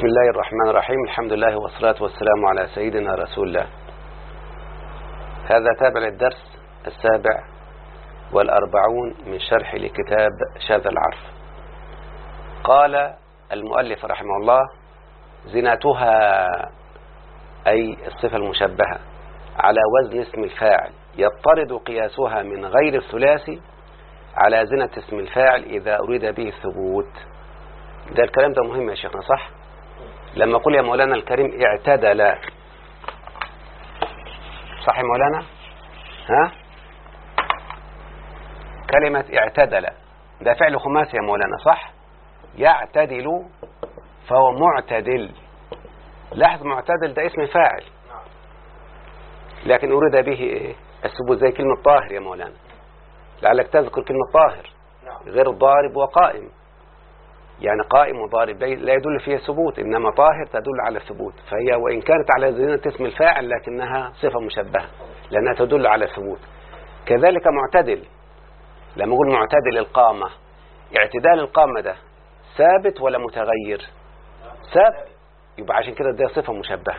بسم الله الرحمن الرحيم الحمد لله والصلاة والسلام على سيدنا رسول الله هذا تابع للدرس السابع والأربعون من شرح لكتاب شاذ العرف قال المؤلف رحمه الله زناتها أي الصفة المشبهة على وزن اسم الفاعل يضطرد قياسها من غير الثلاثي على زنة اسم الفاعل إذا أريد به الثبوت ده الكلام ده مهم يا شيخنا صح لما أقول يا مولانا الكريم اعتدل صح يا مولانا؟ ها؟ كلمة اعتدل ده فعل خماسي يا مولانا صح؟ يعتدل فهو معتدل. لاحظ معتدل ده اسم فاعل. لكن أريد به؟ الثبوت زي كلمة طاهر يا مولانا. لعلك تذكر كلمة طاهر. غير ضارب وقائم. يعني قائم وضارب لا يدل فيها ثبوت إنما طاهر تدل على الثبوت فهي وإن كانت على زينة اسم الفاعل لكنها صفة مشبهة لأنها تدل على الثبوت كذلك معتدل لما أقول معتدل القامة اعتدال القامة ده ثابت ولا متغير؟ ثابت. يبقى عشان كده ده صفة مشبهة.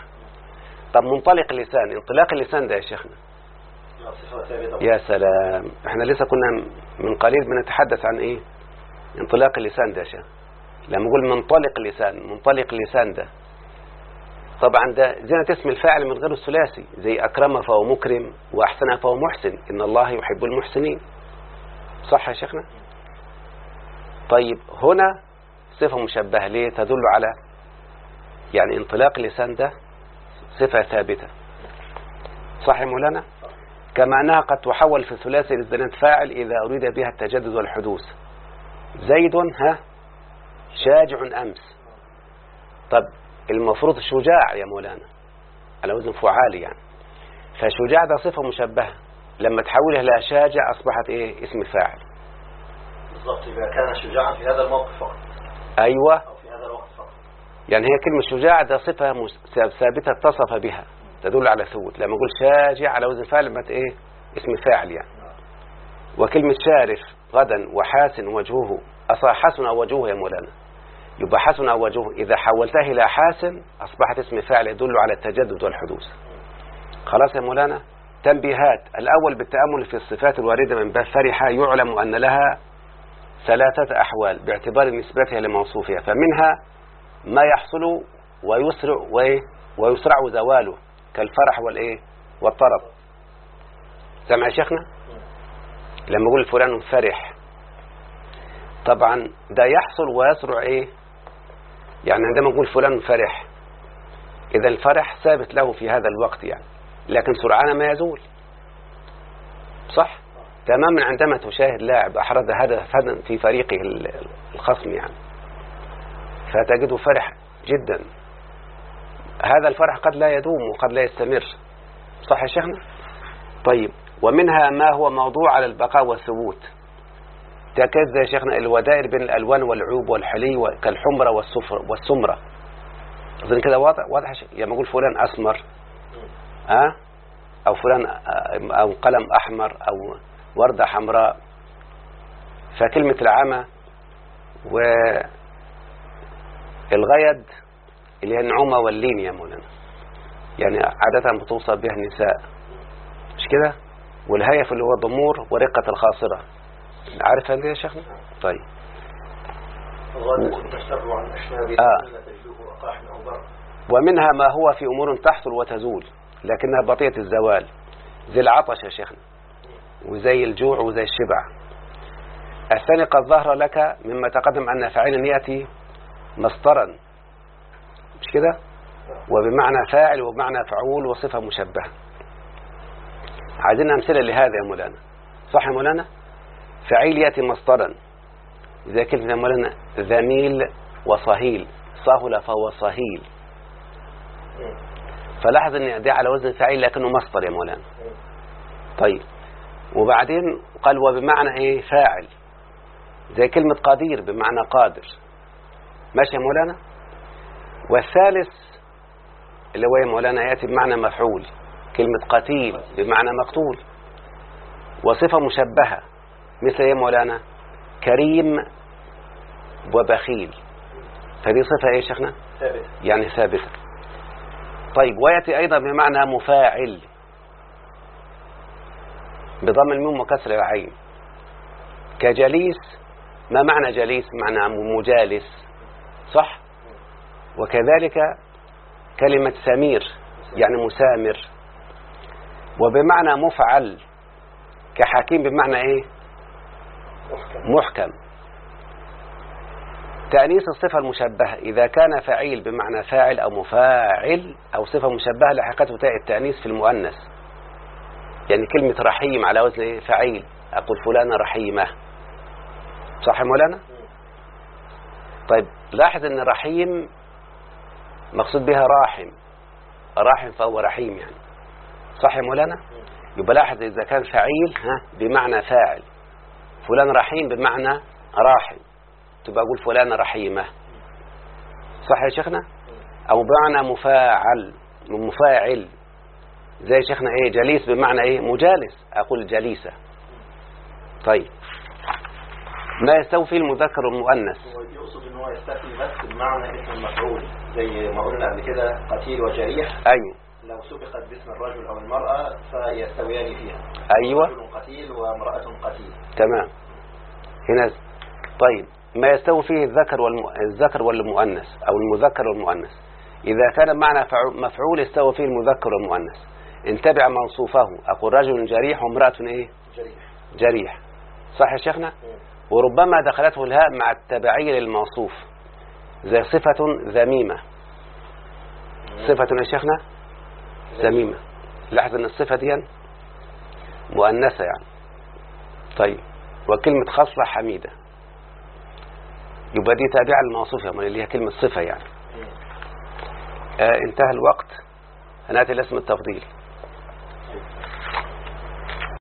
طب منطلق اللسان انطلاق اللسان ده يا شيخنا. يا سلام. إحنا لسه كنا من قليل بنتحدث عن إيه؟ انطلاق اللسان ده يا شيخ. لما نقول منطلق اللسان منطلق اللسان ده. طبعا ده زينة اسم الفاعل من غير الثلاثي زي أكرم فهو مكرم وأحسن فهو محسن إن الله يحب المحسنين. صح يا شيخنا؟ طيب هنا صفة مشبهة ليه تدل على يعني انطلاق اللسان ده صفة ثابتة. صح يا مولانا؟ كما أنها قد تحول في الثلاثي لزينة فاعل إذا أريد بها التجدد والحدوث. زيد ها؟ شاجع أمس. طب المفروض شجاع يا مولانا على وزن فعال يعني. فشجاع ده صفة مشبهة. لما تحولها إلى شاجع أصبحت إيه؟ اسم فاعل. بالضبط إذا كان شجاعا في هذا الموقف فقط. أيوة. أو في هذا الوقت فقط. يعني هي كلمة شجاع ده صفة ثابتة اتصف بها تدل على ثبوت. لما أقول شاجع على وزن فاعل بقت إيه؟ اسم فاعل يعني. وكلمة شارف غدا وحاسن وجهه أصلا حسن وجهه يا مولانا. يبقى حسن وجهه إذا حولتها إلى حاسن أصبحت اسم فاعل يدل على التجدد والحدوث. خلاص يا مولانا؟ تنبيهات. الأول بالتأمل في الصفات الواردة من باب فرحة يعلم أن لها ثلاثة أحوال باعتبار نسبتها لموصوفها. فمنها ما يحصل ويسرع وإيه؟ ويسرع زواله كالفرح والإيه؟ والطرب. سمع يا شيخنا؟ لما يقول فلان فرح طبعا ده يحصل ويسرع إيه؟ يعني عندما نقول فلان فرح إذا الفرح ثابت له في هذا الوقت يعني لكن سرعان ما يزول. صح؟ تماما عندما تشاهد لاعب أحرز هدفا في فريقه ال- الخصم يعني فتجده فرح جدا. هذا الفرح قد لا يدوم وقد لا يستمر. صح يا شيخنا؟ طيب ومنها ما هو موضوع على البقاء والثبوت. تكاد يا شيخنا الودائر بين الألوان والعوب والحلي كالحمرة والصفر والسمرة. أظن كده واضح واضح؟ لما أقول فلان أسمر ها؟ أو فلان آه، أو قلم أحمر أو وردة حمراء. فكلمة العمى والغيد اللي هي النعومة واللين يا مولانا. يعني عادة بتوصف بها النساء. مش كده؟ والهيف اللي هو الضمور ورقة الخاصرة. عارف هذه يا شيخنا؟ طيب. آه. ومنها ما هو في أمور تحصل وتزول لكنها بطيئة الزوال. زي العطش يا شيخنا وزي الجوع وزي الشبع. الثاني قد ظهر لك مما تقدم أن فاعلا يأتي مصدرا مش كده؟ وبمعنى فاعل وبمعنى فعول وصفة مشبهة. عايزين أمثلة لهذا يا مولانا. صح يا مولانا؟ فعيل يأتي مصدرا. كلمة يا مولانا ذميل وصهيل. صهل فهو صهيل. فلاحظ أن ده على وزن فعيل لكنه مصدر يا مولانا. طيب. وبعدين قال وبمعنى إيه؟ فاعل. زي كلمة قدير بمعنى قادر. ماشي يا مولانا؟ والثالث اللي هو يا مولانا يأتي بمعنى مفعول. كلمة قتيل بمعنى مقتول. وصفة مشبهة. مثل يا مولانا؟ كريم وبخيل. فدي صفة إيه شيخنا؟ ثابت يعني ثابتة. طيب ويأتي أيضا بمعنى مفاعل. بضم الميم وكسر العين. كجليس ما معنى جليس؟ معنى مجالس. صح؟ وكذلك كلمة سمير يعني مسامر. وبمعنى مفعل كحكيم بمعنى إيه؟ محكم. تأنيث الصفة المشبهة إذا كان فعيل بمعنى فاعل أو مفاعل أو صفة مشبهة لحقته تاء التأنيث في المؤنث. يعني كلمة رحيم على وزن إيه؟ فعيل. أقول فلانة رحيمة. صح يا مولانا؟ طيب لاحظ أن رحيم مقصود بها راحم. راحم فهو رحيم يعني. صح يا مولانا؟ يبقى لاحظ إذا كان فعيل ها بمعنى فاعل. فلان رحيم بمعنى راحم تبقى أقول فلانة رحيمة. صح يا شيخنا؟ أو بمعنى مفاعل مفاعل. زي شيخنا إيه؟ جليس بمعنى إيه؟ مجالس. أقول جليسة. طيب. ما يستوي فيه المذكر والمؤنث يقصد إن هو يستثني بس بمعنى اسم المفعول زي ما قلنا قبل كده قتيل وجريح. أيوه. لو سبقت باسم الرجل أو المرأة فيستويان فيها. أيوه. رجل قتيل وامرأة قتيل. تمام. هنا طيب ما يستوي فيه الذكر والم... الذكر والمؤنث أو المذكر والمؤنث. إذا كان معنى فعو- مفعول استوى فيه المذكر والمؤنث. انتبع موصوفه أقول رجل جريح وامرأة إيه؟ جريح. جريح. صح يا شيخنا؟ وربما دخلته الهاء مع التبعية للموصوف. زي صفة ذميمة. صفة يا شيخنا؟ ذميمة. لاحظ إن الصفة دي مؤنثة يعني. طيب. وكلمة خصلة حميدة. يبقى دي تابعة للموصوف اللي هي كلمة صفة يعني. آه انتهى الوقت. هنأتي لاسم التفضيل.